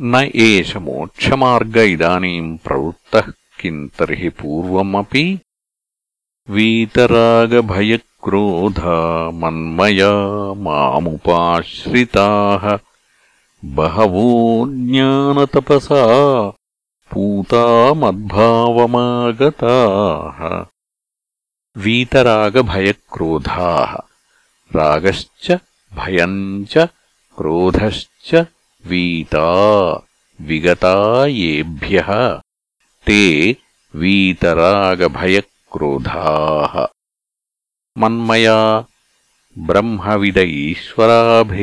न एष मोक्षमार्ग इदानीम् प्रवृत्तः किम् तर्हि पूर्वमपि? वीतरागभयक्रोधा मन्मया मामुपाश्रिताः। बहवो ज्ञानतपसा पूता मद्भावमागताः। वीतरागभयक्रोधाः। रागश्च भयम् च क्रोधश्च वीता विगता येभ्यः ते वीतरागभयक्रोधाः मन्मया ब्रह्मविद ईश्वराभेददर्शिनः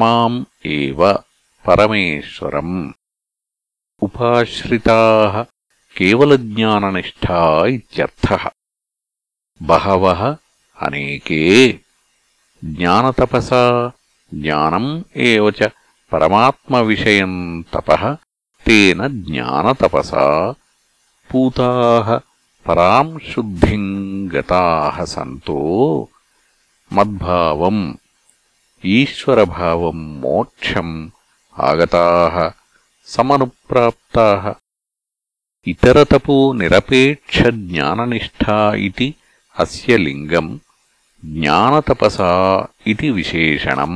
माम् एव परमेश्वरम् उपाश्रिताः केवलज्ञाननिष्ठा इत्यर्थः बहवः अनेके ज्ञानतपसा జ్ఞానం ఏవ చ పరమాత్మవిషయం తపః తేన జ్ఞానతపస పూతాః పరాం శుద్ధిం గతాః సంతో మద్భావం ఈశ్వరభావం మోక్షం ఆగతాః సమనుప్రాప్తాః ఇతరతపో నిరపేక్ష జ్ఞాననిష్ఠా ఇది అస్య లింగం జ్ఞానతపసా ఇది విశేషణం.